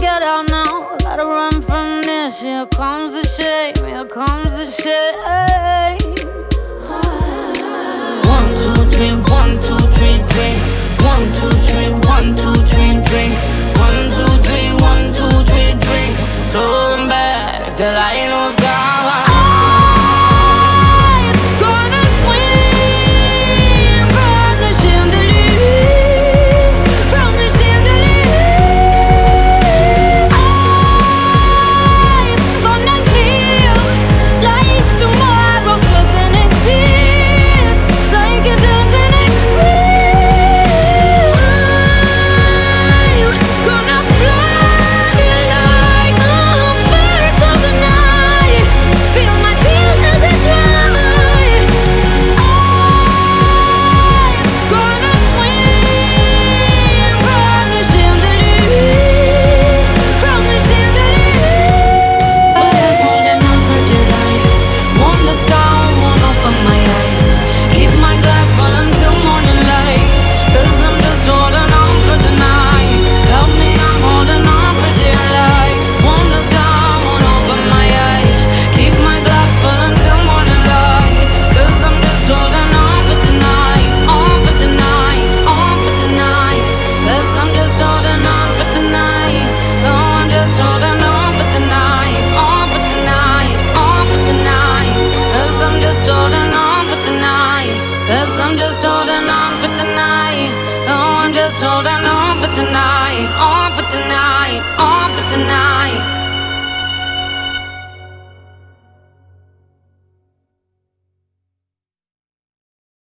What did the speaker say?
get out now. Gotta run from this. Here comes the shame. Here comes the shame. One, two, three, one, two, three, drink. One, two, three, one, two, three, drink. One, two, three, one, two, three, drink. Throw them back till I ain't no sky. tonight. Oh, I'm just holding on for tonight. On for tonight. On for tonight.